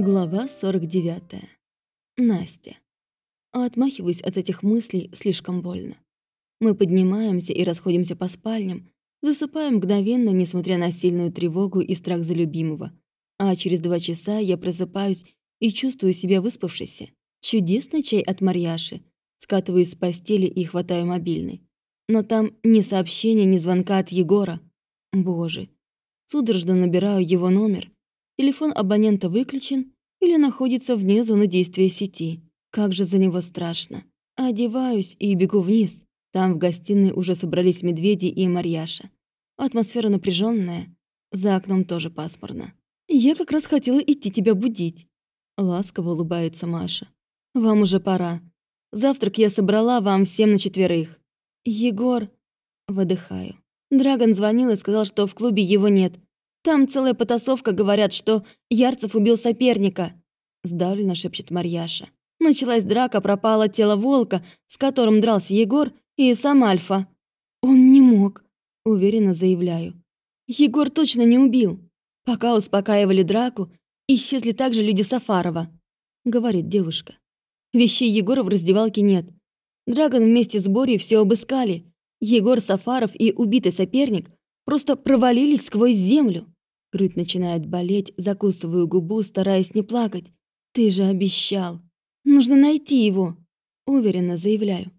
Глава 49. Настя. Отмахиваюсь от этих мыслей слишком больно. Мы поднимаемся и расходимся по спальням, засыпаем мгновенно, несмотря на сильную тревогу и страх за любимого. А через два часа я просыпаюсь и чувствую себя выспавшейся. Чудесный чай от Марьяши. Скатываюсь с постели и хватаю мобильный. Но там ни сообщения, ни звонка от Егора. Боже. Судорожно набираю его номер. Телефон абонента выключен или находится вне зоны действия сети. Как же за него страшно. Одеваюсь и бегу вниз. Там в гостиной уже собрались медведи и Марьяша. Атмосфера напряженная. За окном тоже пасмурно. «Я как раз хотела идти тебя будить», — ласково улыбается Маша. «Вам уже пора. Завтрак я собрала вам всем на четверых. Егор...» Выдыхаю. Драгон звонил и сказал, что в клубе его нет. Там целая потасовка, говорят, что Ярцев убил соперника. Сдавленно шепчет Марьяша. Началась драка, пропало тело волка, с которым дрался Егор, и сам Альфа. Он не мог, уверенно заявляю. Егор точно не убил. Пока успокаивали драку, исчезли также люди Сафарова, говорит девушка. Вещей Егора в раздевалке нет. Драгон вместе с Борей все обыскали. Егор Сафаров и убитый соперник просто провалились сквозь землю. Грудь начинает болеть, закусываю губу, стараясь не плакать. Ты же обещал. Нужно найти его, уверенно заявляю.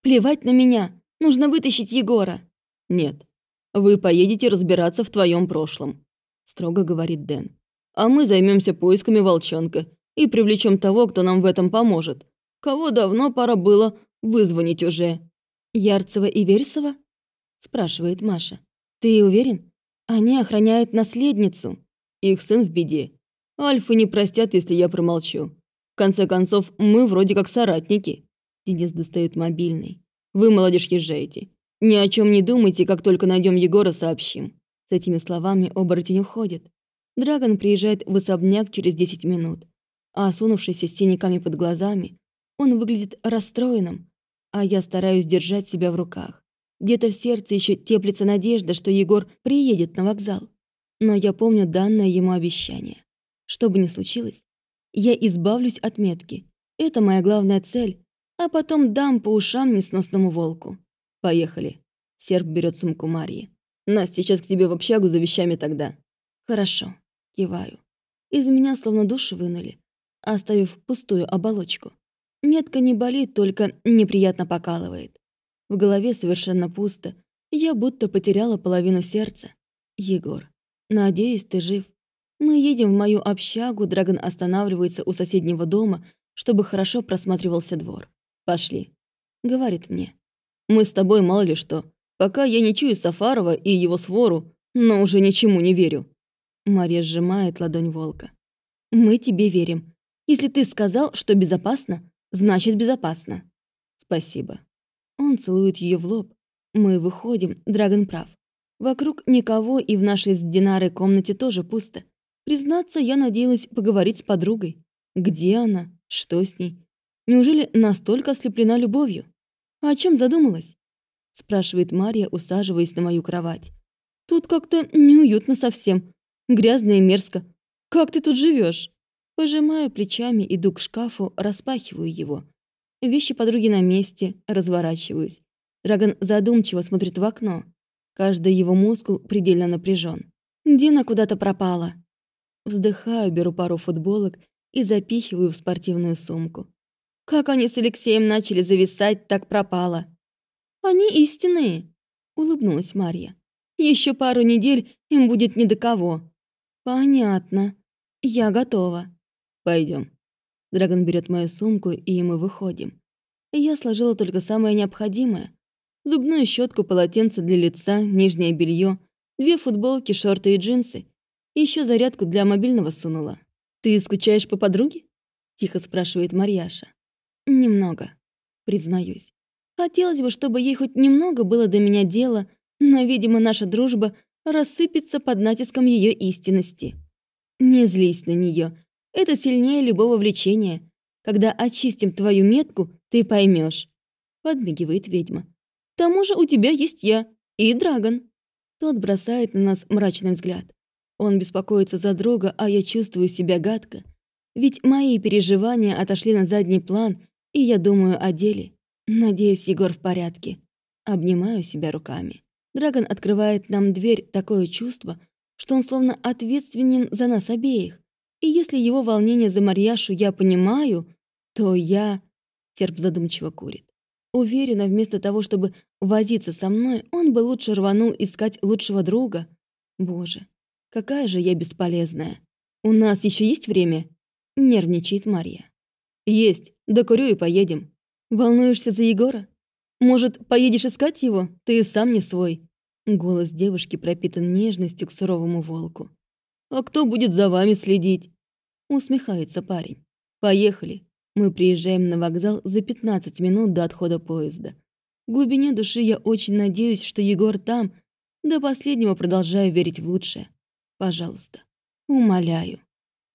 Плевать на меня, нужно вытащить Егора. Нет, вы поедете разбираться в твоем прошлом, строго говорит Дэн. А мы займемся поисками волчонка и привлечем того, кто нам в этом поможет. Кого давно пора было вызвонить уже. Ярцева и Вересова? спрашивает Маша. «Ты уверен? Они охраняют наследницу». Их сын в беде. Альфы не простят, если я промолчу. В конце концов, мы вроде как соратники. Денис достает мобильный. Вы, молодежь, езжайте. Ни о чем не думайте, как только найдем Егора, сообщим. С этими словами оборотень уходит. Драгон приезжает в особняк через 10 минут. А осунувшийся с синяками под глазами, он выглядит расстроенным, а я стараюсь держать себя в руках. Где-то в сердце еще теплится надежда, что Егор приедет на вокзал. Но я помню данное ему обещание. Что бы ни случилось, я избавлюсь от метки. Это моя главная цель, а потом дам по ушам несносному волку. Поехали. Серб берет сумку Марьи. Настя, сейчас к тебе в общагу за вещами тогда. Хорошо. Киваю. Из меня словно души вынули, оставив пустую оболочку. Метка не болит, только неприятно покалывает. В голове совершенно пусто. Я будто потеряла половину сердца. Егор, надеюсь, ты жив. Мы едем в мою общагу, Драгон останавливается у соседнего дома, чтобы хорошо просматривался двор. «Пошли», — говорит мне. «Мы с тобой мало ли что. Пока я не чую Сафарова и его свору, но уже ничему не верю». Мария сжимает ладонь волка. «Мы тебе верим. Если ты сказал, что безопасно, значит безопасно». «Спасибо», он целует ее в лоб. Мы выходим, Драгон прав. Вокруг никого, и в нашей с Динарой комнате тоже пусто. Признаться, я надеялась поговорить с подругой. Где она? Что с ней? Неужели настолько ослеплена любовью? О чем задумалась? Спрашивает Марья, усаживаясь на мою кровать. Тут как-то неуютно совсем. Грязно и мерзко. Как ты тут живешь? Пожимаю плечами, иду к шкафу, распахиваю его. Вещи подруги на месте, разворачиваюсь. Драгон задумчиво смотрит в окно. Каждый его мускул предельно напряжен. Дина куда-то пропала. Вздыхаю, беру пару футболок и запихиваю в спортивную сумку. Как они с Алексеем начали зависать, так пропало. Они истинные, улыбнулась Марья. Еще пару недель им будет не до кого. Понятно. Я готова. Пойдем. Драгон берет мою сумку, и мы выходим. Я сложила только самое необходимое. Зубную щетку, полотенце для лица, нижнее белье, две футболки, шорты и джинсы. Еще зарядку для мобильного сунула. «Ты скучаешь по подруге?» – тихо спрашивает Марьяша. «Немного», – признаюсь. Хотелось бы, чтобы ей хоть немного было до меня дела, но, видимо, наша дружба рассыпется под натиском ее истинности. Не злись на нее. Это сильнее любого влечения. Когда очистим твою метку, ты поймешь. Подмигивает ведьма. К тому же у тебя есть я и Драгон. Тот бросает на нас мрачный взгляд. Он беспокоится за друга, а я чувствую себя гадко. Ведь мои переживания отошли на задний план, и я думаю о деле. Надеюсь, Егор в порядке. Обнимаю себя руками. Драгон открывает нам дверь, такое чувство, что он словно ответственен за нас обеих. И если его волнение за Марьяшу я понимаю, то я... Серп задумчиво курит. Уверена, вместо того, чтобы возиться со мной, он бы лучше рванул искать лучшего друга. Боже, какая же я бесполезная. У нас еще есть время? Нервничает Марья. Есть, докурю и поедем. Волнуешься за Егора? Может, поедешь искать его? Ты и сам не свой. Голос девушки пропитан нежностью к суровому волку. «А кто будет за вами следить?» Усмехается парень. «Поехали. Мы приезжаем на вокзал за 15 минут до отхода поезда. В глубине души я очень надеюсь, что Егор там. До последнего продолжаю верить в лучшее. Пожалуйста, умоляю.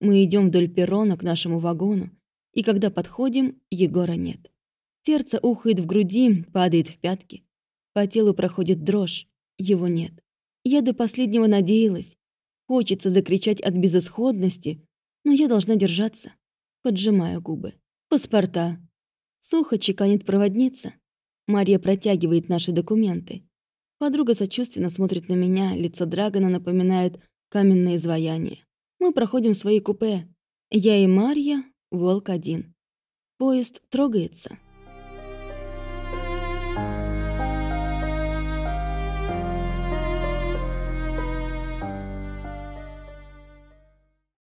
Мы идем вдоль перрона к нашему вагону, и когда подходим, Егора нет. Сердце ухает в груди, падает в пятки. По телу проходит дрожь, его нет. Я до последнего надеялась. Хочется закричать от безысходности, но я должна держаться. Поджимаю губы. Паспорта. Сухо чеканит проводница. Мария протягивает наши документы. Подруга сочувственно смотрит на меня, лицо Драгона напоминает каменное изваяние. Мы проходим свои купе. Я и Марья, волк один. Поезд трогается.